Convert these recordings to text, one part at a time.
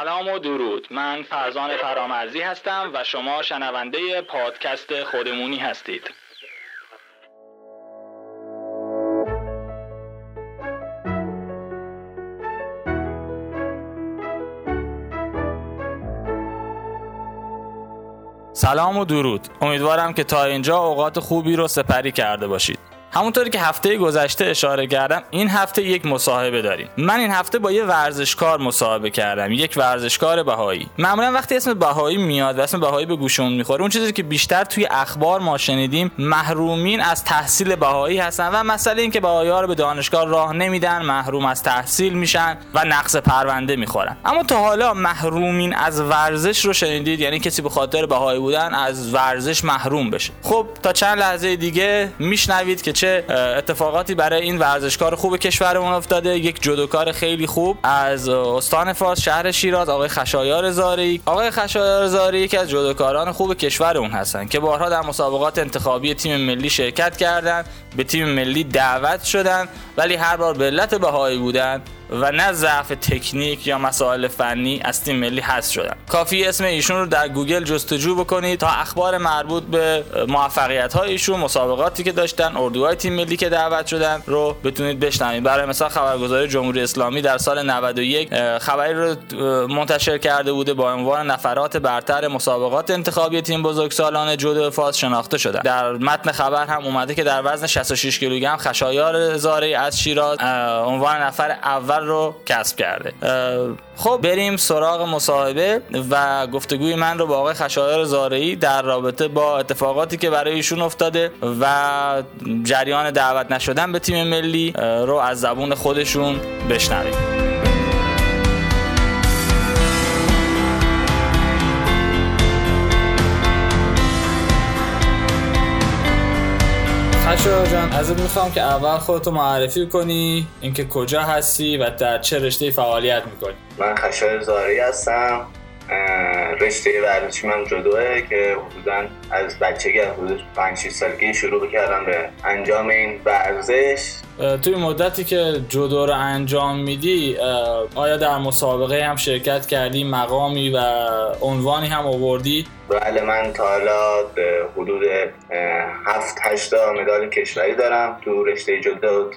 سلام و درود. من فرزان فرامرزی هستم و شما شنونده پادکست خودمونی هستید. سلام و درود. امیدوارم که تا اینجا اوقات خوبی رو سپری کرده باشید. همونطوری که هفته گذشته اشاره کردم این هفته یک مصاحبه داریم. من این هفته با یه ورزشکار مصاحبه کردم یک ورزشکار بهایی. معمولا وقتی اسم بهایی میاد و اسم بهایی به گوشمون می‌خوره اون چیزی که بیشتر توی اخبار ما شنیدیم محرومین از تحصیل بهایی هستن و مسئله این که بهایی ها رو به دانشگاه راه نمیدن محروم از تحصیل میشن و نقص پرونده می‌خورن. اما تا حالا محرومین از ورزش رو شنیدید؟ یعنی کسی به خاطر بهایی بودن از ورزش محروم بشه. خب تا چند لحظه دیگه میشنوید که اتفاقاتی برای این ورزشکار خوب کشورمون افتاده. یک جودوکار خیلی خوب از استان فارس شهر شیراز آقای خشایار زاری. آقای خشایار زاری یکی از جودوکاران خوب کشورمون هستن که بارها در مسابقات انتخابی تیم ملی شرکت کردند به تیم ملی دعوت شدن ولی هر بار به علت بهایی بودن و نه ضعف تکنیک یا مسائل فنی از تیم ملی حذف شدن. کافی اسم ایشون رو در گوگل جستجو بکنید تا اخبار مربوط به موفقیت های ایشون مسابقاتی که داشتن اردوهای تیم ملی که دعوت شدن رو بتونید بشنوید. برای مثال خبرگزاری جمهوری اسلامی در سال 91 خبری رو منتشر کرده بوده با عنوان نفرات برتر مسابقات انتخابی تیم بزرگسالان جودو فاز شناخته شدن. در متن خبر هم اومده که در وزن 66 کیلوگرم خشایار زاری از شیراز عنوان نفر اول رو کسب کرده. خب بریم سراغ مصاحبه و گفتگوی من رو با آقای خشایار زارعی در رابطه با اتفاقاتی که برای ایشون افتاده و جریان دعوت نشدن به تیم ملی رو از زبون خودشون بشنویم. خشا جان. ازت می‌خوام که اول خودتو معرفی کنی اینکه کجا هستی و در چه رشته فعالیت می‌کنی. من خشای زاری هستم. رشته ورزشی من جدوه که حدودا از بچگی حدود 5 6 سالگی شروع کردم به انجام این ورزش. توی مدتی که جودو رو انجام میدی آیا در مسابقه هم شرکت کردی مقامی و عنوانی هم آوردی؟ بله من تا حالا حدود 7 8 مدال کشوری دارم. تو رشته جودو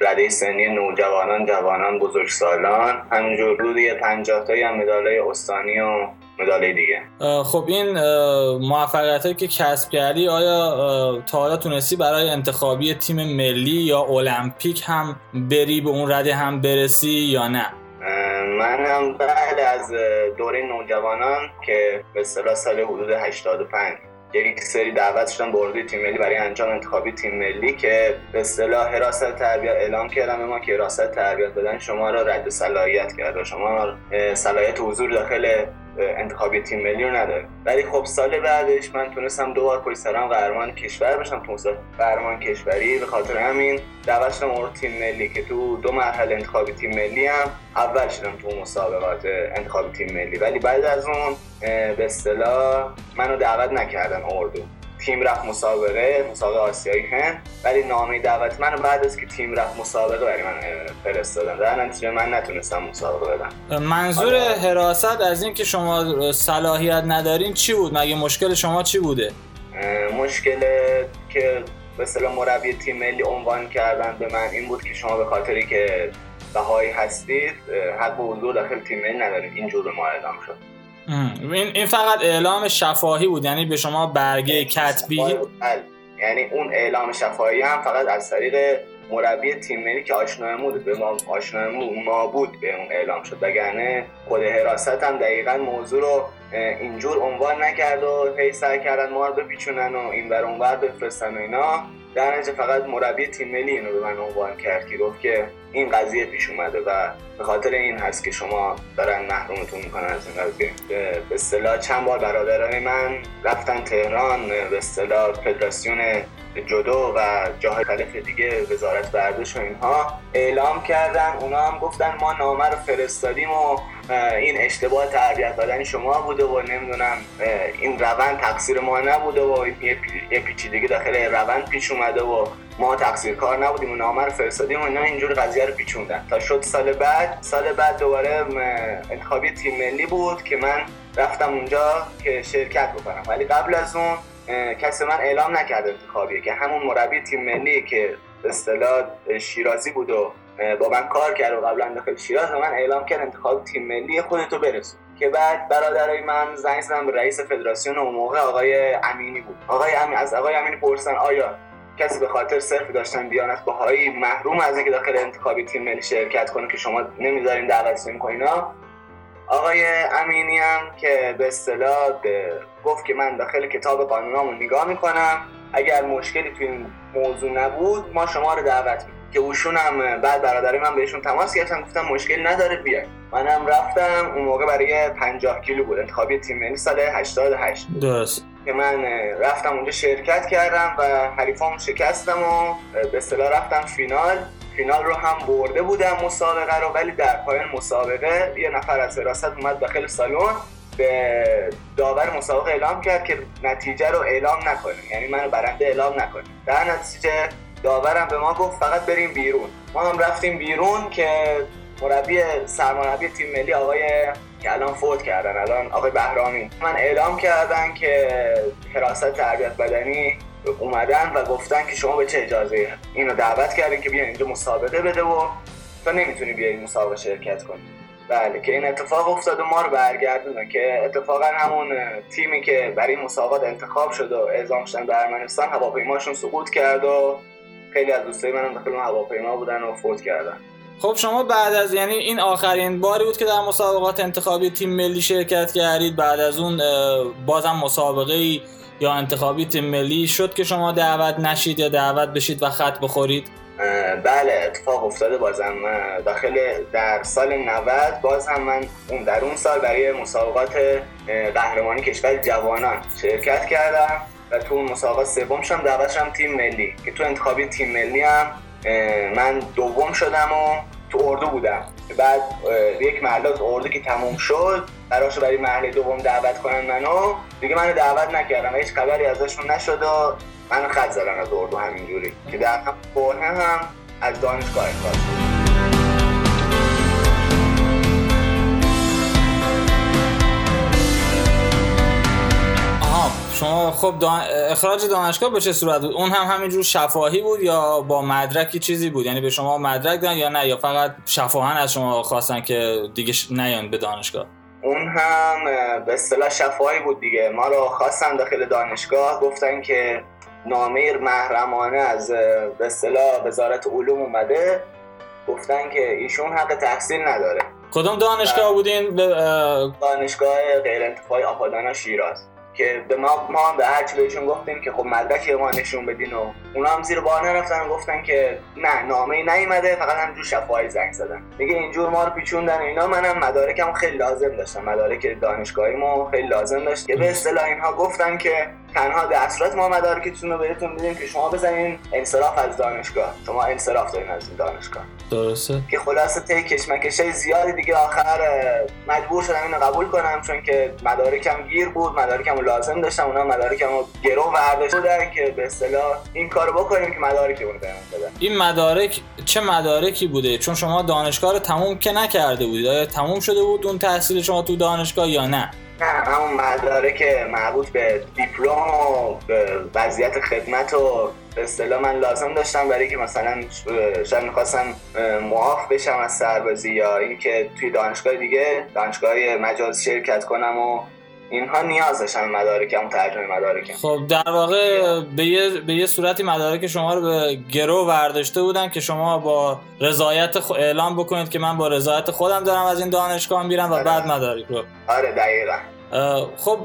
رده سنی نوجوانان جوانان بزرگسالان. همینجور حدود 50 تایی هم مدال استانی و مدال دیگه. خب این موفقیت هایی که کسب کردی آیا تا حالا تونستی برای انتخابی تیم ملی یا المپیک هم بری به اون رده هم برسی یا نه؟ من هم بله از دوره نوجوانان که به اصطلاح سال حدود 85 یک سری دعوت شدم به تیم ملی برای انجام انتخابی تیم ملی که به اصطلاح حراست تربیت اعلام کردم ما که حراست تربیت دادن شما را رد صلاحیت کرده شما صلاحیت حضور داخل انتخابی تیم ملی رو نداره. ولی خب سال بعدش من تونستم دو بار پشت سرم قهرمان کشور بشم تو قهرمان کشوری به خاطر همین دعوت شدم تیم ملی که تو دو مرحله انتخابی تیم ملی هم اول شدم تو مسابقات انتخابی تیم ملی. ولی بعد از اون به اصطلاح منو دعوت نکردن اردو. تیم رفت مسابقه مسابقه آسیایی هند ولی نامه دعوت من بعد از که تیم رفت مسابقه برای من فرستادن. در نتیجه من نتونستم مسابقه بدم. منظور حراست از این که شما صلاحیت ندارین چی بود؟ مگه مشکل شما چی بوده؟ مشکل که به مربی تیم ملی عنوان کردن به من این بود که شما به خاطری که بهایی هستید حق به حضور داخل تیم ملی ندارید. اینجور به ما اعلام شد. این فقط اعلام شفاهی بود یعنی به شما برگه کتبی؟ بله. یعنی اون اعلام شفاهی هم فقط از طریق مربی تیم ملی که آشنایمون به ما آشنایمون ما بود به اون اعلام شد. وگرنه خود حراست هم دقیقا موضوع رو اینجور عنوان نکرد و هی سعی کردن ما رو بپیچونن و این بر اونور بفرستن و اینا. در نتیجه فقط مربی تیم ملی اینو به من عنوان کرد که گفت که این قضیه پیش اومده و به خاطر این هست که شما دارن محرومتون می‌کنن از این قضیه. به اصطلاح چند بار برادران من رفتن تهران به اصطلاح فدراسیون جدو و جاهای خلیف دیگه وزارت ورزش و اینها اعلام کردن. اونا هم گفتن ما نامه رو فرستادیم و این اشتباه تربیت بدنی شما بوده و نمی‌دونم این روند تقصیر ما نبوده و یه پیچیدگی داخل روند پیش اومده و ما تقصیر کار نبودیم و نامه رو فرستادیم و اینا اینجور قضیه رو پیچوندن. تا شد سال بعد سال بعد دوباره انتخابی تیم ملی بود که من رفتم اونجا که شرکت بکنم. ولی قبل از اون کسی من اعلام نکرد انتخابیه که همون مربی تیم ملی که اصطلاح شیرازی بود و با من کار کرد و قبلا داخل شیراز من اعلام کرد انتخاب تیم ملی خودتو برسون. که بعد برادرای من زنگ زدم به رئیس فدراسیون اون موقع آقای امینی بود. آقای امین از آقای امینی پرسن آیا کسی به خاطر صرف داشتن دیانت بهایی محروم از اینکه داخل انتخابی تیم ملی شرکت کنه که شما نمی‌ذارین دعوت اینا؟ آقای امینی هم که به اصطلاح گفت که من داخل کتاب قانونامو نگاه می‌کنم. اگر مشکلی تو این موضوع نبود ما شما رو دعوت می‌کنیم. که اوشون هم بعد برادری من بهشون تماس گرفتم گفتم مشکلی نداره بیاین. منم رفتم اون موقع برای 50 کیلو بود. انتخابی تیم ملی سال 88 درست. که من رفتم اونجا شرکت کردم و حریفامو شکستم و به اصطلاح رفتم فینال. فینال رو هم برده بودم مسابقه رو ولی در پایان مسابقه یه نفر از حراست اومد داخل سالن به داور مسابقه اعلام کرد که نتیجه رو اعلام نکنه. یعنی منو برنده اعلام نکنه. در نتیجه داورم به ما گفت فقط بریم بیرون. ما هم رفتیم بیرون که مربی سرمربی تیم ملی آقای که الان فوت کردن الان آقای بهرامی. من اعلام کردن که حراست تربیت بدنی اومدن و گفتن که شما به چه اجازه اینو دعوت کردین که بیا اینجا مسابقه بده و تا نمی‌تونی بیای مسابقه شرکت کنی. بله که این اتفاق افتاد و ما رو برگردوندن که اتفاقا همون تیمی که برای مسابقات انتخاب شد و اعزام شدن به ارمنستان هواپیماشون سقوط کرد و خیلی از دوستای منم داخل هواپیما بودن و فوت کردن. خب شما بعد از یعنی این آخرین باری بود که در مسابقات انتخابی تیم ملی شرکت کردید بعد از اون بازم مسابقه ای یا انتخابی تیم ملی شد که شما دعوت نشید یا دعوت بشید و خط بخورید؟ بله اتفاق افتاده بازم. داخل در سال 90 باز هم من اون در اون سال برای مسابقات قهرمانی کشور جوانان شرکت کردم و تو اون مسابقات سوم شدم دعوت شدم تیم ملی. که تو انتخابی تیم ملی هم من دوم شدم و تو اردو بودم. بعد یک محله اردو که تموم شد براش برای محله دوم دعوت کنن منو. دیگه منو دعوت نکردم هیچ خبری ازشون نشد و منو خط زدن از اردو همینجوری. که در هم هم از دانشگاه اخراج شما خب اخراج دانشگاه به چه صورت بود؟ اون هم همینجور شفاهی بود یا با مدرکی چیزی بود؟ یعنی به شما مدرک دادن یا نه؟ یا فقط شفاهن از شما خواستن که دیگه نیان به دانشگاه؟ اون هم به اصطلاح شفاهی بود دیگه. ما رو خواستن داخل دانشگاه گفتن که نامه محرمانه از به اصطلاح وزارت علوم اومده. گفتن که ایشون حق تحصیل نداره. کدوم دانشگاه بودین؟ دانشگاه غیر انتفاعی آپادانا شیراز. که به ما ما هم به هر چی بهشون گفتیم که خب مدرک ما نشون بدین و اونا هم زیر بار نرفتن گفتن که نه نامه ای نیومده فقط همجور شفاهی زنگ زدن. دیگه اینجور ما رو پیچوندن اینا. منم مدارکم خیلی لازم داشتم. مدارک دانشگاهیمو خیلی لازم داشت. که به اصطلاح اینها گفتن که تنها دستورات ما مدارکتون رو بهتون میدیم که شما بزنین انصراف از دانشگاه. شما انصراف دارین از این دانشگاه. درسته. که خلاصه تی کشمکش زیادی دیگه آخر مجبور شدم اینو قبول کنم چون که مدارکم گیر بود مدارکم لازم داشتم اونا مدارکم رو گرو برداشت بودن که به اصطلاح این کارو بکنیم که مدارک اون بدن. این مدارک چه مدارکی بوده؟ چون شما دانشگاه رو تموم که نکرده بودید. آیا تموم شده بود اون تحصیل شما تو دانشگاه یا نه؟ نه همون مدارک مربوط به دیپلم و وضعیت خدمت و به اصطلاح من لازم داشتم برای که مثلا شاید می‌خواستم معاف بشم از سربازی یا اینکه توی دانشگاه دیگه دانشگاه مجاز شرکت کنم و اینها نیاز داشتن مدارکم ترجمه مدارکم خب در واقع به یه, به یه صورتی مدارک شما رو به گرو ورداشته بودن که شما با رضایت خ... اعلام بکنید که من با رضایت خودم دارم از این دانشگاه میرم و آره. بعد مدارک رو. آره دقیقا. خب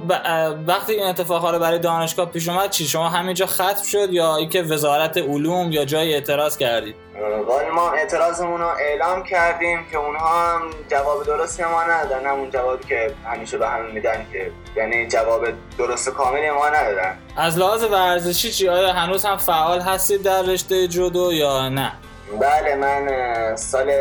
وقتی این اتفاقها رو برای دانشگاه پیش اومد چی شما همینجا ختم شد یا اینکه وزارت علوم یا جای اعتراض کردید؟ ولی ما اعتراضمون رو اعلام کردیم که اونها هم جواب درستی ما ندادن همون جوابی که همیشه به هم میدن که یعنی جواب درست کاملی ما ندادن. از لحاظ ورزشی چی؟ آیا هنوز هم فعال هستید در رشته جودو یا نه؟ بله من سال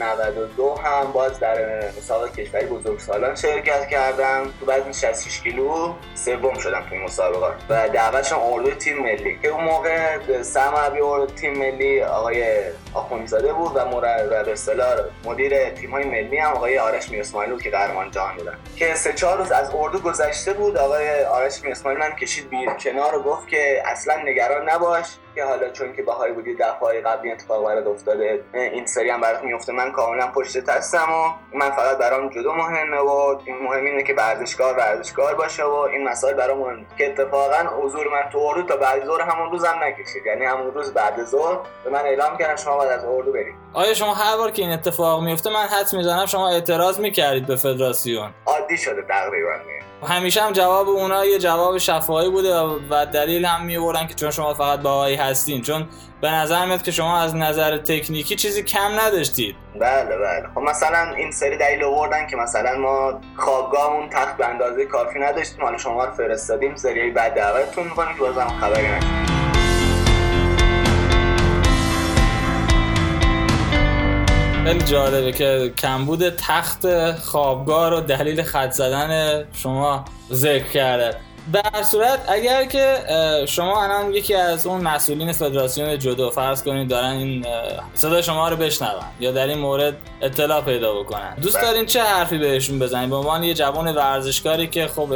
92 هم باز در مسابقه کشوری بزرگ سالان شرکت کردم. تو بعد 66 کیلو سوم شدم تو مسابقات و دعوتشم اردو تیم ملی. که اون موقع سرمربی اردو تیم ملی آقای آخونزاده بود و مربی مدیر تیم های ملی هم آقای آرش میراسماعیل که قهرمان جهان بودن. که سه چهار روز از اردو گذشته بود آقای آرش میراسماعیل من کشید بیر کنار و گفت که اصلا نگران نباش. که حالا چون که بهایی بودی دفعه قبلی اتفاق برات افتاده این سری هم برات میفته. من کاملا پشت هستم و من فقط برام جدو مهمه و این مهم اینه که ورزشکار ورزشکار باشه و این مسائل برام مهم. که اتفاقا حضور من تو اردو تا بعد ظهر همون روز هم نکشید. یعنی همون روز بعد ظهر به من اعلام کردن شما باید از اردو برید. آیا شما هر بار که این اتفاق میفته من حد می‌زنم شما اعتراض می‌کردید به فدراسیون؟ عادی شده تقریبا. همیشه هم جواب اونا یه جواب شفاهی بوده و دلیل هم می‌برن که چون شما فقط باهایی هستین. چون به نظر میاد که شما از نظر تکنیکی چیزی کم نداشتید. بله بله. خب مثلا این سری دلیل آوردن که مثلا ما خوابگاهمون تخت به اندازه کافی نداشتیم. حالا شما رو فرستادیم سری بعد دعوتتون می‌کنیم که بازم خبری نشد خیلی جالبه که کمبود تخت خوابگاه رو دلیل خط زدن شما ذکر کرده. در صورت اگر که شما الان یکی از اون مسئولین فدراسیون جدو فرض کنید دارن این صدا شما رو بشنون یا در این مورد اطلاع پیدا بکنن. دوست بله. دارین چه حرفی بهشون بزنید؟ به عنوان یه جوان ورزشکاری که خب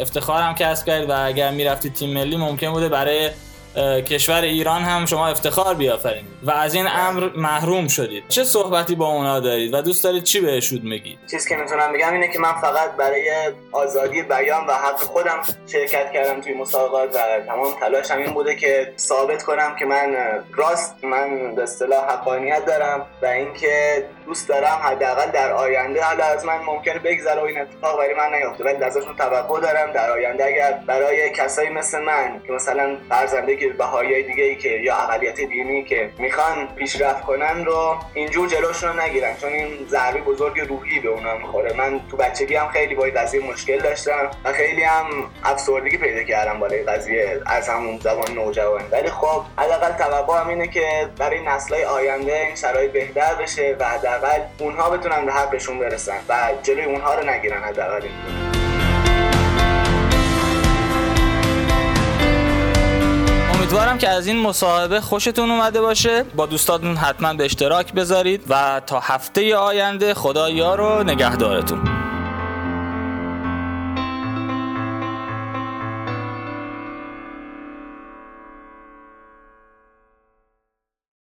افتخارم کسب کرد و اگر می‌رفتی تیم ملی ممکن بوده برای کشور ایران هم شما افتخار بیافرینید و از این امر محروم شدید. چه صحبتی با اونا دارید و دوست دارید چی بهشون میگید؟ چیزی که می‌تونم بگم اینه که من فقط برای آزادی بیان و حق خودم شرکت کردم توی مسابقات و تمام تلاشم این بوده که ثابت کنم که من راست من به اصطلاح حقانیت دارم و اینکه دوست دارم حداقل در آینده حالا از من ممکنه بگذره و این اتفاق برای من نیفته ولی ازشون توقع دارم در آینده اگر برای کسایی مثل من که مثلا فرزنده که بهایی دیگه ای که یا اقلیت دینی که می‌خوان پیشرفت کنن رو اینجور جلوشون رو نگیرن چون این ضربه بزرگ روحی به اونا می‌خوره. من تو بچگی هم خیلی با قضیه مشکل داشتم و خیلی هم افسردگی پیدا کردم بالای قضیه از همون زبان نوجوان. ولی خب حداقل توقع هم اینه که برای نسل‌های آینده این شرایط بهتر بشه و حداقل اونها بتونن به حقشون برسن و جلوی اونها رو نگیرن حداقل امیدوارم که از این مصاحبه خوشتون اومده باشه. با دوستاتون حتما به اشتراک بذارید و تا هفته آینده خدا یار و نگهدارتون.